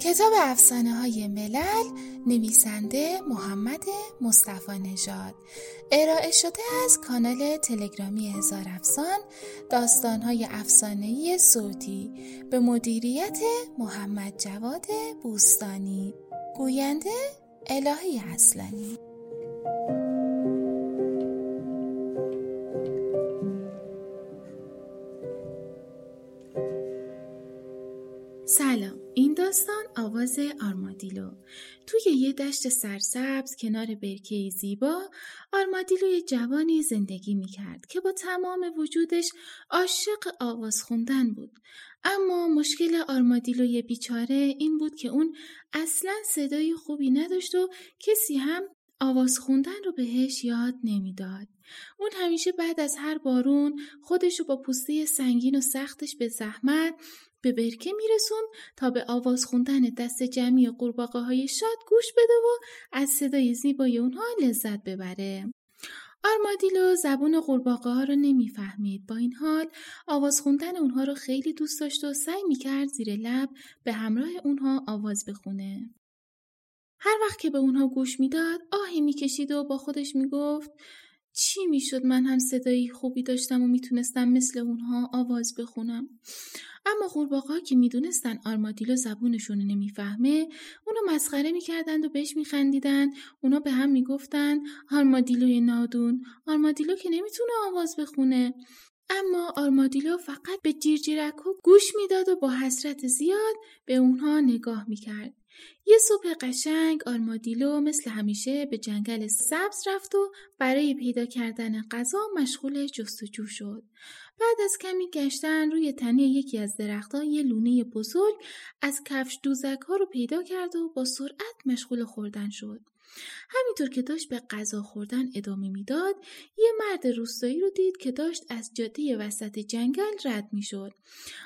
کتاب افسانه های ملل نویسنده محمد مصطفی نژاد. ارائه شده از کانال تلگرامی هزار افسان داستان های افسانه‌ای صوتی. به مدیریت محمد جواد بوستانی. گوینده الهی اصلانی. این داستان آواز آرمادیلو توی یه دشت سرسبز کنار برکه زیبا آرمادیلو جوانی زندگی می‌کرد که با تمام وجودش عاشق آواز خوندن بود اما مشکل آرمادیلوی بیچاره این بود که اون اصلا صدای خوبی نداشت و کسی هم آواز خوندن رو بهش یاد نمی‌داد. اون همیشه بعد از هر بارون خودش رو با پوسته سنگین و سختش به زحمت به برکه میرسون تا به آواز خوندن دست جمعی قورباغه های شاد گوش بده و از صدای زیبای اونها لذت ببره. آرمادیلو زبون قورباغه ها رو نمی‌فهمید با این حال آواز خوندن اونها رو خیلی دوست داشت و سعی می‌کرد زیر لب به همراه اونها آواز بخونه. هر وقت که به اونها گوش می‌داد آهی می‌کشید و با خودش می‌گفت چی می‌شد من هم صدایی خوبی داشتم و می‌تونستم مثل اونها آواز بخونم؟ اما قورباغه‌ها که می‌دونستن آرمادیلو زبونشون نمی‌فهمه اونو مسخره می‌کردند و بهش میخندیدن اونا به هم می‌گفتن آرمادیلوی نادون آرمادیلو که نمی‌تونه آواز بخونه. اما آرمادیلو فقط به جیرجیرک و گوش می‌داد و با حسرت زیاد به اونها نگاه می‌کرد. یه صبح قشنگ آرمادیلو مثل همیشه به جنگل سبز رفت و برای پیدا کردن غذا مشغول جستجو شد. بعد از کمی گشتن روی تنه یکی از درختها یه لونه بزرگ از کفش دوزک ها رو پیدا کرد و با سرعت مشغول خوردن شد. همینطور که داشت به غذا خوردن ادامه می‌داد یه مرد روستایی رو دید که داشت از جاده وسط جنگل رد می‌شد.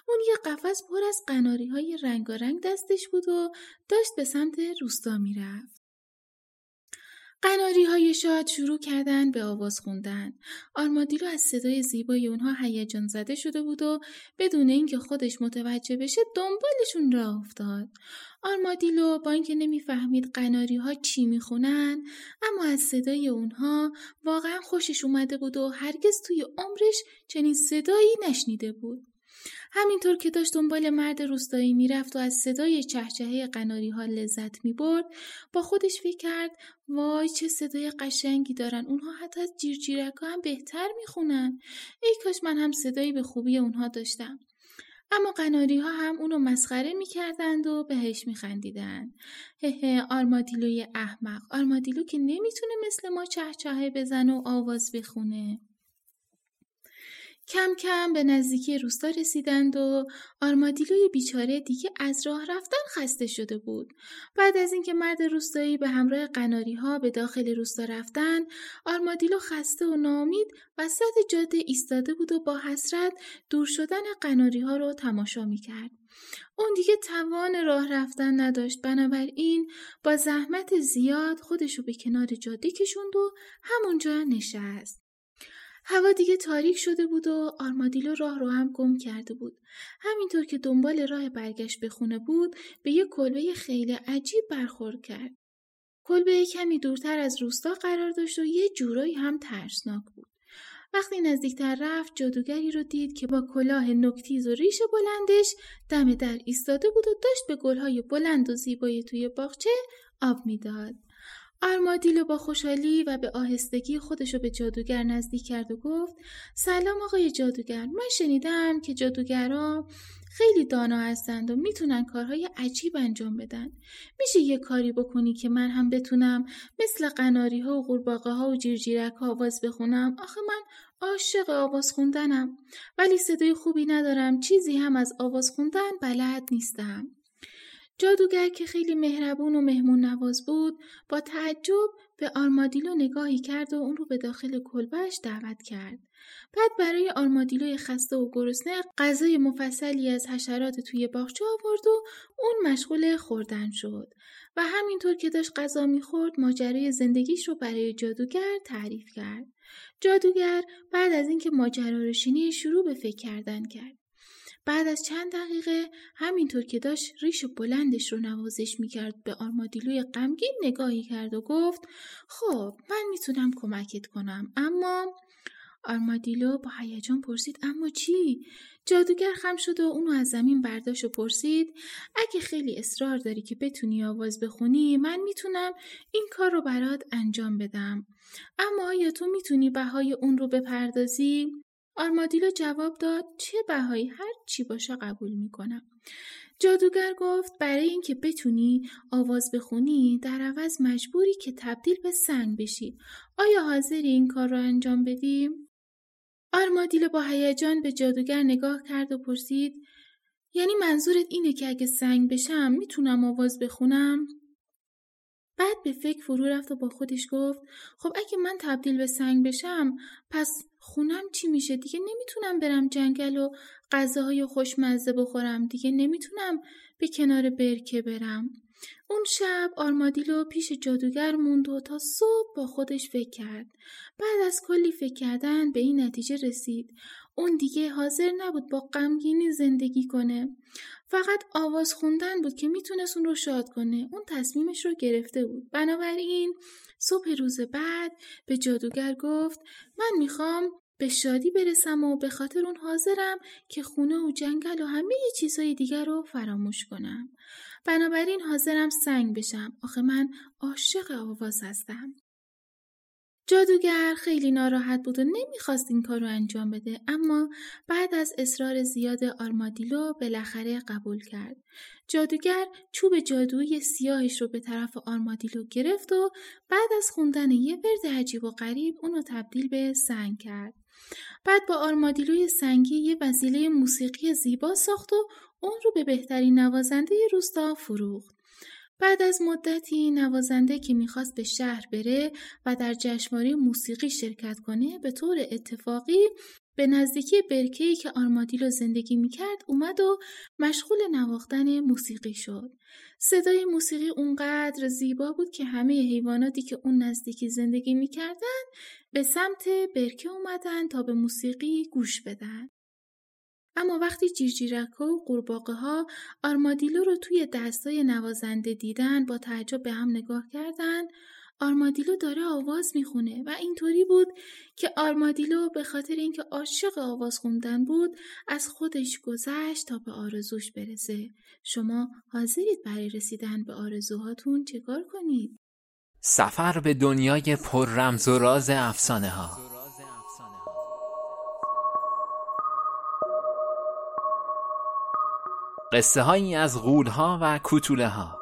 اون یه قفس پر از قناری های رنگارنگ دستش بود و داشت به سمت روستا می‌رفت. قناری های شاد شروع کردن به آواز خوندن. آرمادیلو از صدای زیبای اونها هیجان زده شده بود و بدون اینکه خودش متوجه بشه دنبالشون راه افتاد. آرمادیلو با اینکه نمی‌فهمید قناری ها چی می‌خونن اما از صدای اونها واقعا خوشش اومده بود و هرگز توی عمرش چنین صدایی نشنیده بود. همینطور که داشت دنبال مرد روستایی می‌رفت و از صدای چهچهه قناری ها لذت می‌برد با خودش فکر کرد وای چه صدای قشنگی دارن اونها حتی از جیرجیرک هم بهتر می‌خونن ای کاش من هم صدایی به خوبی اونها داشتم اما قناری ها هم اونو مسخره می‌کردند و بهش میخندیدند. هه آرمادیلوی احمق آرمادیلو که نمی‌تونه مثل ما چهچهه بزنه و آواز بخونه. کم کم به نزدیکی روستا رسیدند و آرمادیلوی بیچاره دیگه از راه رفتن خسته شده بود. بعد از اینکه مرد روستایی به همراه قناری ها به داخل روستا رفتن، آرمادیلو خسته و نامید وسط جاده ایستاده بود و با حسرت دور شدن قناری ها رو تماشا می کرد. اون دیگه توان راه رفتن نداشت بنابراین با زحمت زیاد خودشو به کنار جاده کشوند و همونجا نشست. هوا دیگه تاریک شده بود و آرمادیلو راه رو هم گم کرده بود. همینطور که دنبال راه برگشت به خونه بود به یه کلبه خیلی عجیب برخورد کرد. کلبه کمی دورتر از روستا قرار داشت و یه جورایی هم ترسناک بود. وقتی نزدیکتر رفت جادوگری رو دید که با کلاه نکتیز و ریش بلندش دم در ایستاده بود و داشت به گلهای بلند و زیبای توی باغچه آب می‌داد. آرمادیلو با خوشحالی و به آهستگی خودشو به جادوگر نزدیک کرد و گفت سلام آقای جادوگر. من شنیدم که جادوگرها خیلی دانا هستند و می‌تونن کارهای عجیب انجام بدن. میشه یه کاری بکنی که من هم بتونم مثل قناری ها و قورباغه ها و جیرجیرک ها آواز بخونم؟ آخه من عاشق آواز خوندنم. ولی صدای خوبی ندارم. چیزی هم از آواز خوندن بلد نیستم. جادوگر که خیلی مهربون و مهمون نواز بود با تعجب به آرمادیلو نگاهی کرد و اون رو به داخل کلبهش دعوت کرد. بعد برای آرمادیلوی خسته و گرسنه غذای مفصلی از حشرات توی باغچه آورد و اون مشغول خوردن شد و همینطور که داشت غذا می‌خورد ماجرای زندگیش رو برای جادوگر تعریف کرد. جادوگر بعد از اینکه ماجرا رو شنید شروع به فکر کردن کرد. بعد از چند دقیقه همینطور که داشت ریش بلندش رو نوازش می‌کرد به آرمادیلوی غمگین نگاهی کرد و گفت خب من می‌تونم کمکت کنم اما آرمادیلو با هیجان پرسید اما چی؟ جادوگر خم شد و اونو از زمین برداشت و پرسید اگه خیلی اصرار داری که بتونی آواز بخونی من می‌تونم این کار رو برات انجام بدم اما آیا تو می‌تونی بهای اون رو بپردازی؟ آرمادیلو جواب داد چه بهایی هر چی باشه قبول می‌کنم. جادوگر گفت برای اینکه بتونی آواز بخونی در عوض مجبوری که تبدیل به سنگ بشی. آیا حاضری این کار رو انجام بدی؟ آرمادیلو با هیجان به جادوگر نگاه کرد و پرسید یعنی منظورت اینه که اگه سنگ بشم می‌تونم آواز بخونم؟ بعد به فکر فرو رفت و با خودش گفت خب اگه من تبدیل به سنگ بشم پس خونم چی میشه؟ دیگه نمی‌تونم برم جنگل و غذاهای خوشمزه بخورم. دیگه نمی‌تونم به کنار برکه برم. اون شب آرمادیلو پیش جادوگر موند و تا صبح با خودش فکر کرد. بعد از کلی فکر کردن به این نتیجه رسید. اون دیگه حاضر نبود با غمگینی زندگی کنه. فقط آواز خوندن بود که می‌تونست اون رو شاد کنه. اون تصمیمش رو گرفته بود. بنابراین صبح روز بعد به جادوگر گفت من می‌خوام به شادی برسم و به خاطر اون حاضرم که خونه و جنگل و همه چیزهای دیگر رو فراموش کنم. بنابراین حاضرم سنگ بشم. آخه من عاشق آواز هستم. جادوگر خیلی ناراحت بود و نمی‌خواست این کار رو انجام بده اما بعد از اصرار زیاد آرمادیلو بالاخره قبول کرد. جادوگر چوب جادویی سیاهش رو به طرف آرمادیلو گرفت و بعد از خوندن یه ورد عجیب و غریب اونو تبدیل به سنگ کرد. بعد با آرمادیلوی سنگی یه وسیله موسیقی زیبا ساخت و اون رو به بهترین نوازنده روستا فروخت. بعد از مدتی نوازنده که می‌خواست به شهر بره و در جشنواره موسیقی شرکت کنه به طور اتفاقی به نزدیکی برکه‌ای که آرمادیلو زندگی می‌کرد اومد و مشغول نواختن موسیقی شد. صدای موسیقی اونقدر زیبا بود که همه حیواناتی که اون نزدیکی زندگی می‌کردن به سمت برکه اومدن تا به موسیقی گوش بدن. اما وقتی جیرجیرکا و قورباغه ها آرمادیلو رو توی دستای نوازنده دیدن با تعجب به هم نگاه کردن آرمادیلو داره آواز می‌خونه و اینطوری بود که آرمادیلو به خاطر اینکه عاشق آواز خوندن بود از خودش گذشت تا به آرزوش برسه. شما حاضرید برای رسیدن به آرزوهاتون چکار کنید؟ سفر به دنیای پر رمز و راز افسانه ها. قصه هایی از غول ها و کوتوله ها